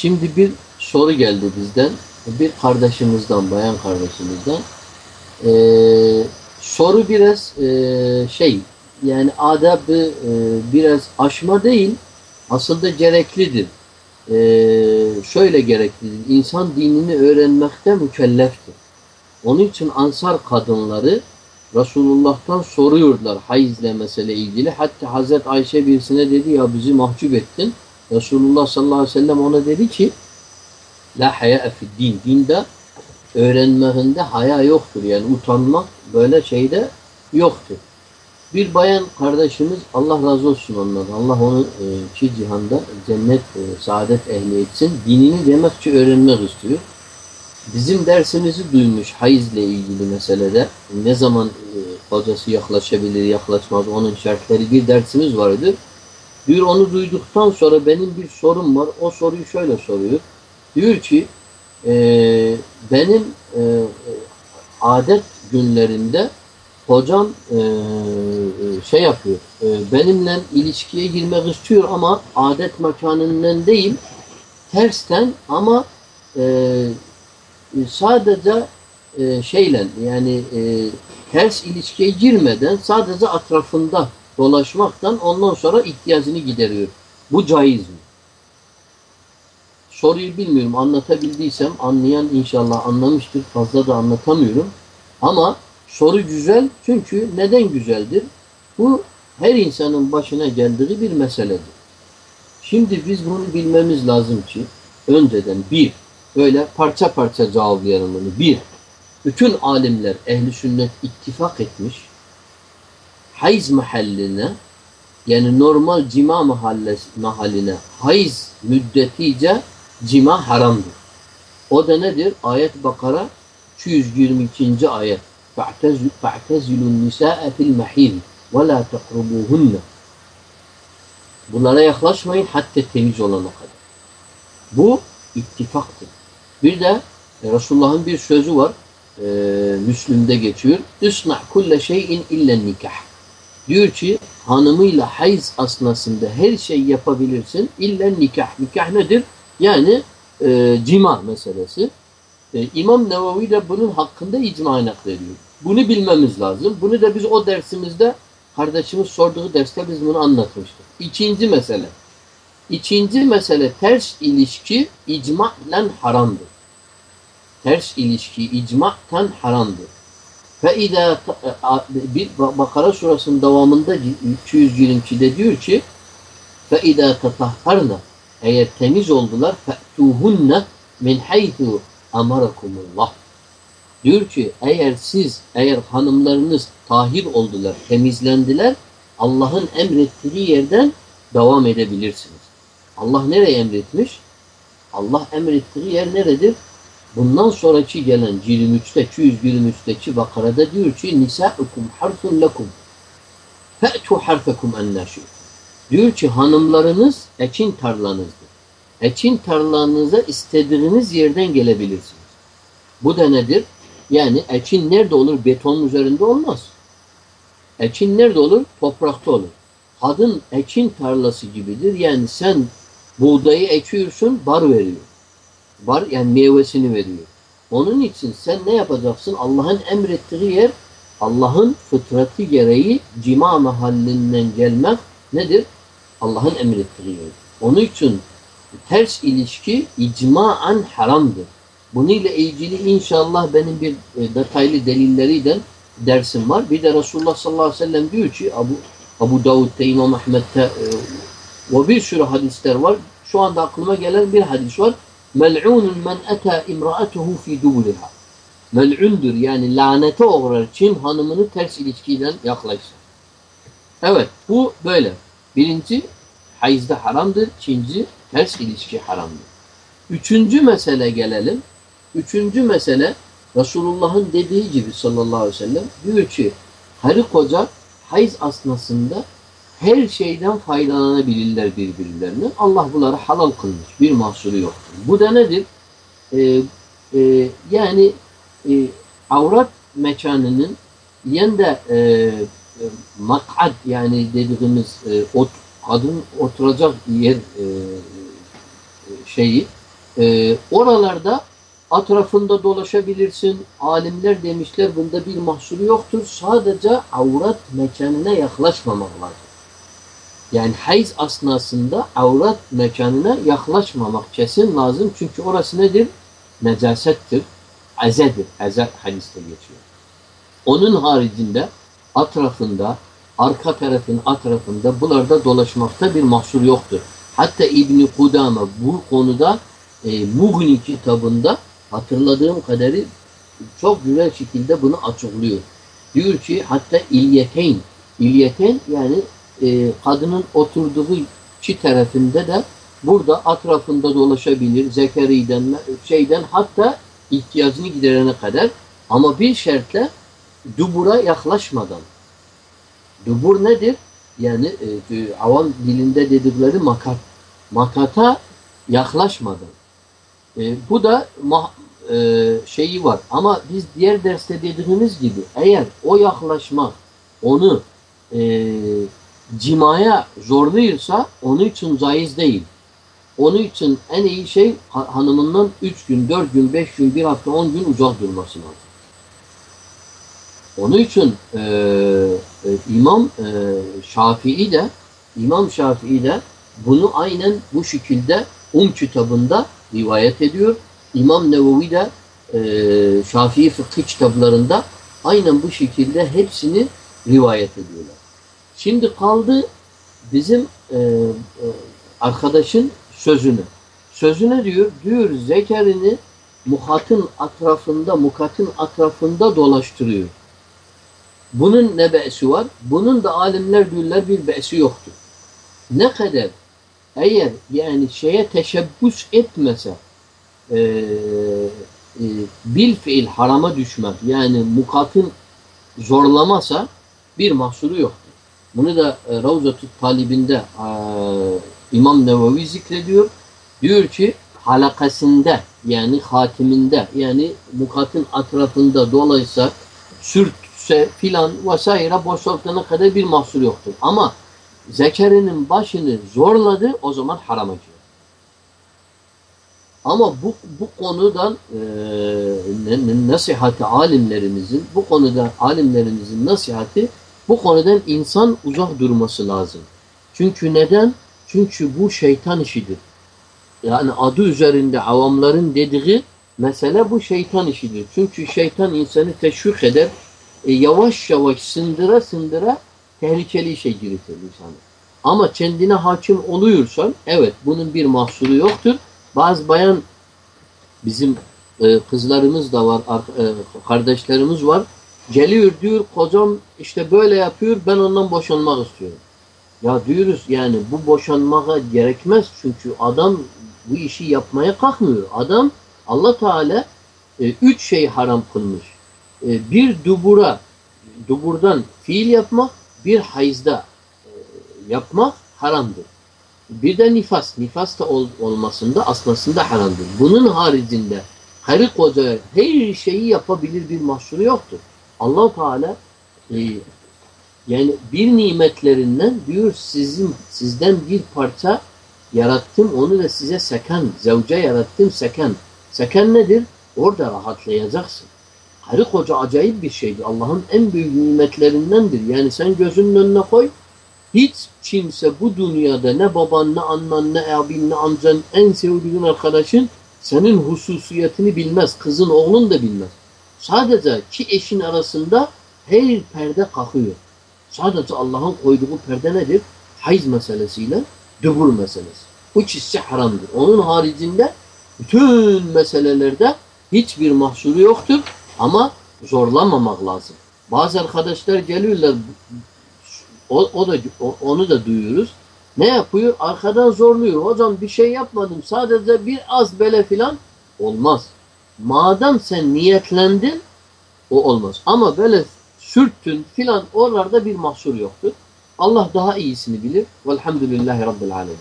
Şimdi bir soru geldi bizden. Bir kardeşimizden, bayan kardeşimizden. Ee, soru biraz e, şey, yani adabı e, biraz aşma değil, aslında gereklidir. Ee, şöyle gereklidir. İnsan dinini öğrenmekte mükelleftir. Onun için ansar kadınları Resulullah'tan soruyorlar hayızle mesele ilgili. Hatta Hazreti Ayşe birisine dedi ya bizi mahcup ettin. Resulullah sallallahu aleyhi ve sellem ona dedi ki La haya din. Dinde öğrenmekinde haya yoktur. Yani utanmak böyle şeyde yoktur. Bir bayan kardeşimiz Allah razı olsun ondan. Allah onu e, cihanda cennet e, saadet ehli etsin. Dinini demek ki öğrenmek istiyor. Bizim dersimizi duymuş hayızle ilgili meselede. Ne zaman e, kocası yaklaşabilir, yaklaşmaz onun şartları bir dersimiz vardır. Diyor onu duyduktan sonra benim bir sorum var. O soruyu şöyle soruyor. Diyor ki e, benim e, adet günlerinde hocam e, şey yapıyor. E, benimle ilişkiye girmek istiyor ama adet mekanından değil tersten ama e, sadece e, şeyle yani e, ters ilişkiye girmeden sadece etrafında dolaşmaktan ondan sonra ihtiyacını gideriyor. Bu caiz mi? Soruyu bilmiyorum. Anlatabildiysem anlayan inşallah anlamıştır. Fazla da anlatamıyorum. Ama soru güzel. Çünkü neden güzeldir? Bu her insanın başına geldiği bir meseledir. Şimdi biz bunu bilmemiz lazım ki önceden bir, böyle parça parça cevaplayalım bunu. Bir, bütün alimler ehli sünnet ittifak etmiş Hayz mahalline yani normal cima mahalline hayız müddetice cima haramdır. O da nedir? Ayet Bakara 222. ayet. فَاَعْتَزِلُوا النِّسَاءَ فِي الْمَحِيلِ وَلَا تَقْرُبُوهُنَّ Bunlara yaklaşmayın hatta temiz olana kadar. Bu ittifaktır. Bir de e, Resulullah'ın bir sözü var. E, Müslüm'de geçiyor. İsna kulle şeyin illa nikah. Diyor ki hanımıyla hayız asnasında her şey yapabilirsin illa nikah. Nikah nedir? Yani e, cima meselesi. E, İmam Nevevi de bunun hakkında icma naklediyor. Bunu bilmemiz lazım. Bunu da biz o dersimizde kardeşimiz sorduğu derste biz bunu anlatmıştık. İkinci mesele. İkinci mesele ters ilişki icma'la haramdır. Ters ilişki icma'tan haramdır. Fe idâ bir Bakara surasının devamında 222'de diyor ki fe idâ tetahharna eğer temiz oldular fe'tuhunne min haythu amarakumullah. Diyor ki eğer siz, eğer hanımlarınız tahir oldular, temizlendiler, Allah'ın emrettiği yerden devam edebilirsiniz. Allah nereye emretmiş? Allah emrettiği yer neredir? Bundan sonraki gelen 23'te, 223'teki Bakara'da diyor ki Nisa'ukum harfun lekum fe'tu harfekum enneşû Diyor ki hanımlarınız ekin tarlanızdır. Ekin tarlanıza istediğiniz yerden gelebilirsiniz. Bu da nedir? Yani ekin nerede olur? Betonun üzerinde olmaz. Ekin nerede olur? Toprakta olur. Kadın ekin tarlası gibidir. Yani sen buğdayı ekiyorsun, bar veriyor. Bar yani meyvesini veriyor. Onun için sen ne yapacaksın? Allah'ın emrettiği yer, Allah'ın fıtratı gereği cima mahallinden gelmek nedir? Allah'ın emrettiği yer. Onun için ters ilişki icmaen haramdır. Bununla ilgili inşallah benim bir e, detaylı delilleriyle dersim var. Bir de Resulullah sallallahu aleyhi ve sellem diyor ki Abu, Abu Davud'da, İmam Ahmet'te e, ve bir sürü hadisler var. Şu anda aklıma gelen bir hadis var. Mel'unun men ete imra'atuhu fi dubuliha. Mel'undur yani lanete uğrar kim hanımını ters ilişkiden yaklaşsa. Evet bu böyle. Birinci hayızda haramdır. İkinci ters ilişki haramdır. Üçüncü mesele gelelim. Üçüncü mesele Resulullah'ın dediği gibi sallallahu aleyhi ve sellem diyor ki karı koca hayız asnasında her şeyden faydalanabilirler birbirlerine. Allah bunları halal kılmış. Bir mahsuru yoktur. Bu da nedir? Ee, e, yani e, avrat mekanının yanında e, e, makad yani dediğimiz e, ot, kadın oturacak yer e, şeyi e, oralarda atrafında dolaşabilirsin. Alimler demişler bunda bir mahsuru yoktur. Sadece avrat mekanına yaklaşmamak lazım. Yani hayız asnasında avrat mekanına yaklaşmamak kesin lazım. Çünkü orası nedir? Necasettir. Azedir. Aze hadiste geçiyor. Onun haricinde atrafında, arka tarafın atrafında buralarda dolaşmakta bir mahsur yoktur. Hatta İbni Kudame bu konuda e, Mughni kitabında hatırladığım kadarı çok güzel şekilde bunu açıklıyor. Diyor ki hatta ilyeteyn, ilyeteyn yani e, kadının oturduğu çi tarafında da burada atrafında dolaşabilir. Zekeriden, şeyden hatta ihtiyacını giderene kadar ama bir şartla dubura yaklaşmadan. Dubur nedir? Yani e, e, avam dilinde dedikleri makat. Makata yaklaşmadan. E, bu da ma, e, şeyi var. Ama biz diğer derste dediğimiz gibi eğer o yaklaşma onu e, cimaya zorluyorsa onun için caiz değil. Onun için en iyi şey hanımından 3 gün, 4 gün, 5 gün, 1 hafta, 10 gün uzak durması lazım. Onun için e, İmam e, Şafii de İmam Şafii de bunu aynen bu şekilde Um kitabında rivayet ediyor. İmam Nevevi de e, Şafii fıkıh kitaplarında aynen bu şekilde hepsini rivayet ediyorlar. Şimdi kaldı bizim e, e, arkadaşın sözünü. Sözüne diyor, diyor zekerini muhatın atrafında, mukatın atrafında dolaştırıyor. Bunun ne be'si var? Bunun da alimler diyorlar bir be'si yoktur. Ne kadar eğer yani şeye teşebbüs etmese e, e, bil fiil harama düşmek yani mukatın zorlamasa bir mahsuru yoktur. Bunu da e, Ravzatü Talibinde e, İmam Nevevi zikrediyor. Diyor ki halakasında yani hatiminde yani mukatın atrafında dolayısıyla sürtse filan vesaire boşaltana kadar bir mahsur yoktur. Ama zekerinin başını zorladı o zaman harama giriyor. Ama bu, bu konudan e, nasihati alimlerimizin bu konuda alimlerimizin nasihati bu konudan insan uzak durması lazım. Çünkü neden? Çünkü bu şeytan işidir. Yani adı üzerinde avamların dediği mesele bu şeytan işidir. Çünkü şeytan insanı teşvik eder. E, yavaş yavaş sındıra sındıra tehlikeli işe giritir insanı. Ama kendine hakim oluyorsan evet bunun bir mahsuru yoktur. Bazı bayan bizim e, kızlarımız da var, e, kardeşlerimiz var. Geliyor diyor kocam işte böyle yapıyor ben ondan boşanmak istiyorum. Ya diyoruz yani bu boşanmaya gerekmez çünkü adam bu işi yapmaya kalkmıyor. Adam Allah Teala e, üç şey haram kılmış. E, bir dubura, duburdan fiil yapmak, bir hayızda e, yapmak haramdır. Bir de nifas. Nifas da ol, olmasında aslında haramdır. Bunun haricinde karı koca her şeyi yapabilir bir mahsuru yoktur allah Teala e, yani bir nimetlerinden diyor sizin sizden bir parça yarattım onu da size sekan, zevce yarattım sekan. Sekan nedir? Orada rahatlayacaksın. Karı koca acayip bir şeydir. Allah'ın en büyük nimetlerindendir. Yani sen gözünün önüne koy. Hiç kimse bu dünyada ne baban, ne annen, ne abin, ne amcan, en sevdiğin arkadaşın senin hususiyetini bilmez. Kızın, oğlun da bilmez. Sadece iki eşin arasında her perde kalkıyor. Sadece Allah'ın koyduğu perde nedir? Hayız meselesiyle dubur meselesi. Bu ikisi haramdır. Onun haricinde bütün meselelerde hiçbir mahsuru yoktur ama zorlamamak lazım. Bazı arkadaşlar geliyorlar o, o da o, onu da duyuyoruz. Ne yapıyor? Arkadan zorluyor. Hocam bir şey yapmadım. Sadece bir az bele filan olmaz. Madem sen niyetlendin o olmaz. Ama böyle sürttün filan oralarda bir mahsur yoktur. Allah daha iyisini bilir. Velhamdülillahi Rabbil Alemin.